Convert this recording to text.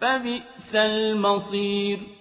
فَبِئْسَ الْمَصِيرُ.